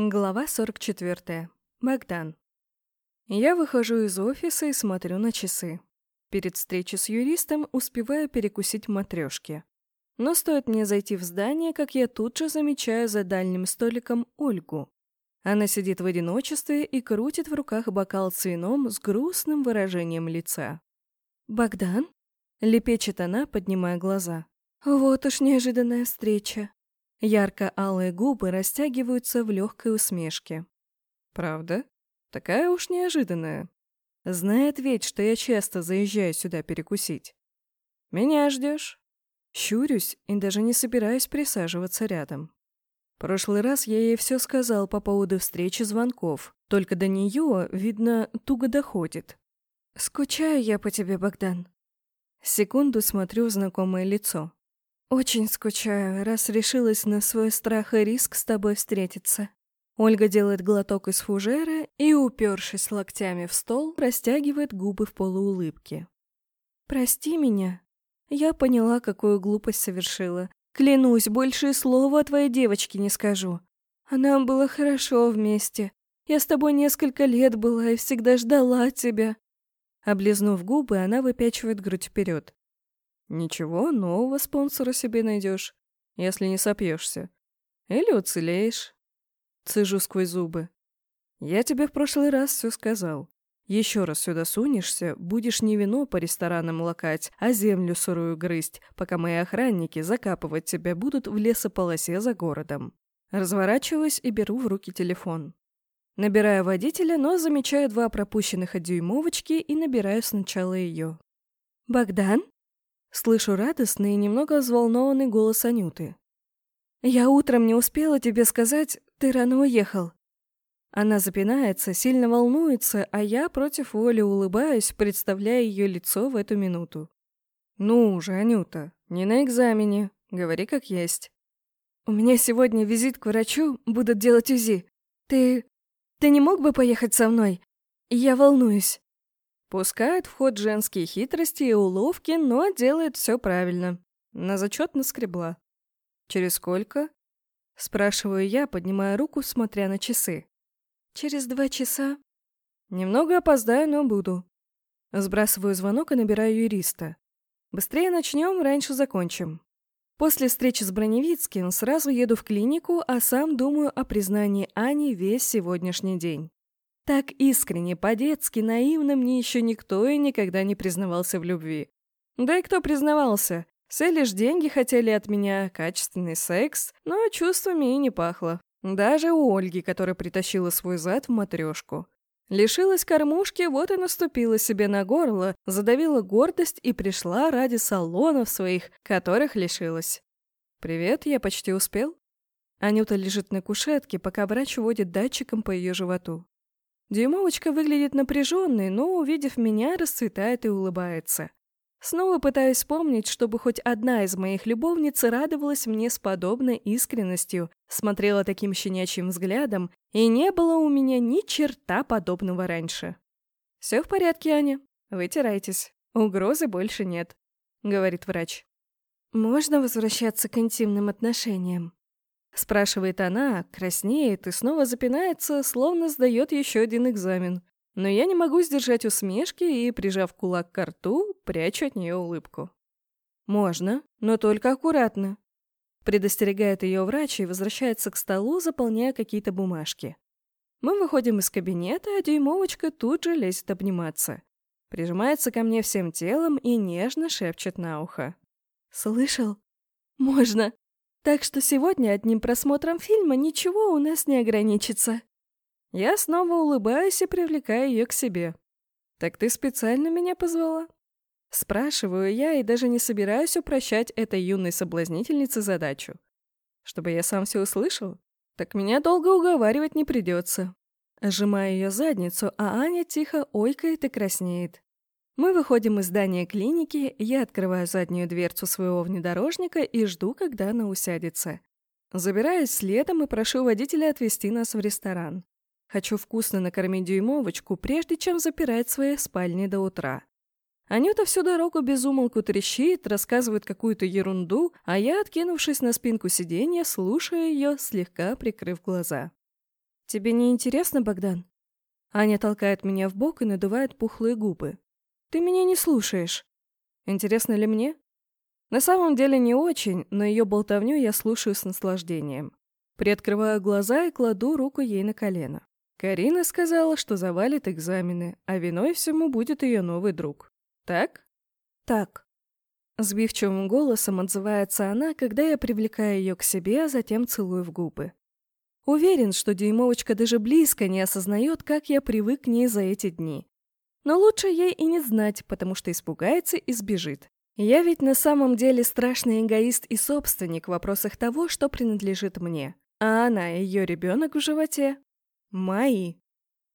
Глава 44. Богдан. Я выхожу из офиса и смотрю на часы. Перед встречей с юристом успеваю перекусить матрешки. Но стоит мне зайти в здание, как я тут же замечаю за дальним столиком Ольгу. Она сидит в одиночестве и крутит в руках бокал с вином с грустным выражением лица. «Богдан?» — лепечет она, поднимая глаза. «Вот уж неожиданная встреча. Ярко-алые губы растягиваются в легкой усмешке. «Правда? Такая уж неожиданная. Знает ведь, что я часто заезжаю сюда перекусить. Меня ждешь?» Щурюсь и даже не собираюсь присаживаться рядом. Прошлый раз я ей все сказал по поводу встречи звонков, только до нее, видно, туго доходит. «Скучаю я по тебе, Богдан». Секунду смотрю в знакомое лицо. «Очень скучаю, раз решилась на свой страх и риск с тобой встретиться». Ольга делает глоток из фужера и, упершись локтями в стол, растягивает губы в полуулыбке. «Прости меня. Я поняла, какую глупость совершила. Клянусь, больше слова о твоей девочке не скажу. А нам было хорошо вместе. Я с тобой несколько лет была и всегда ждала тебя». Облизнув губы, она выпячивает грудь вперед. Ничего, нового спонсора себе найдешь, если не сопьешься. Или уцелеешь. Цежу сквозь зубы. Я тебе в прошлый раз все сказал. Еще раз сюда сунешься, будешь не вино по ресторанам лакать, а землю сырую грызть, пока мои охранники закапывать тебя будут в лесополосе за городом. Разворачиваюсь и беру в руки телефон. Набираю водителя, но замечаю два пропущенных от дюймовочки и набираю сначала ее. «Богдан?» Слышу радостный и немного взволнованный голос Анюты. «Я утром не успела тебе сказать, ты рано уехал». Она запинается, сильно волнуется, а я против воли улыбаюсь, представляя ее лицо в эту минуту. «Ну уже, Анюта, не на экзамене, говори как есть». «У меня сегодня визит к врачу, будут делать УЗИ. Ты... ты не мог бы поехать со мной? Я волнуюсь». Пускает в ход женские хитрости и уловки, но делает все правильно. На зачет наскребла. «Через сколько?» Спрашиваю я, поднимая руку, смотря на часы. «Через два часа». Немного опоздаю, но буду. Сбрасываю звонок и набираю юриста. Быстрее начнем, раньше закончим. После встречи с Броневицким сразу еду в клинику, а сам думаю о признании Ани весь сегодняшний день. Так искренне, по-детски, наивно мне еще никто и никогда не признавался в любви. Да и кто признавался? Все лишь деньги хотели от меня, качественный секс, но чувствами и не пахло. Даже у Ольги, которая притащила свой зад в матрешку. Лишилась кормушки, вот и наступила себе на горло, задавила гордость и пришла ради салонов своих, которых лишилась. «Привет, я почти успел?» Анюта лежит на кушетке, пока врач водит датчиком по ее животу. Дюймовочка выглядит напряженной, но, увидев меня, расцветает и улыбается. Снова пытаюсь вспомнить, чтобы хоть одна из моих любовниц радовалась мне с подобной искренностью, смотрела таким щенячьим взглядом, и не было у меня ни черта подобного раньше. «Все в порядке, Аня. Вытирайтесь. Угрозы больше нет», — говорит врач. «Можно возвращаться к интимным отношениям?» Спрашивает она, краснеет и снова запинается, словно сдает еще один экзамен. Но я не могу сдержать усмешки и, прижав кулак к рту, прячу от нее улыбку. «Можно, но только аккуратно», — предостерегает ее врач и возвращается к столу, заполняя какие-то бумажки. Мы выходим из кабинета, а дюймовочка тут же лезет обниматься. Прижимается ко мне всем телом и нежно шепчет на ухо. «Слышал? Можно!» Так что сегодня одним просмотром фильма ничего у нас не ограничится. Я снова улыбаюсь и привлекаю ее к себе. «Так ты специально меня позвала?» Спрашиваю я и даже не собираюсь упрощать этой юной соблазнительнице задачу. Чтобы я сам все услышал? Так меня долго уговаривать не придется. Сжимаю ее задницу, а Аня тихо ойкает и краснеет. Мы выходим из здания клиники, я открываю заднюю дверцу своего внедорожника и жду, когда она усядется. Забираюсь следом и прошу водителя отвезти нас в ресторан. Хочу вкусно накормить дюймовочку, прежде чем запирать свои спальни до утра. Анюта всю дорогу безумолку трещит, рассказывает какую-то ерунду, а я, откинувшись на спинку сиденья, слушаю ее, слегка прикрыв глаза. «Тебе не интересно, Богдан?» Аня толкает меня в бок и надувает пухлые губы. «Ты меня не слушаешь. Интересно ли мне?» На самом деле не очень, но ее болтовню я слушаю с наслаждением. Приоткрываю глаза и кладу руку ей на колено. Карина сказала, что завалит экзамены, а виной всему будет ее новый друг. Так? Так. Сбивчивым голосом отзывается она, когда я привлекаю ее к себе, а затем целую в губы. Уверен, что дюймовочка даже близко не осознает, как я привык к ней за эти дни. Но лучше ей и не знать, потому что испугается и сбежит. Я ведь на самом деле страшный эгоист и собственник в вопросах того, что принадлежит мне. А она и ее ребенок в животе — мои.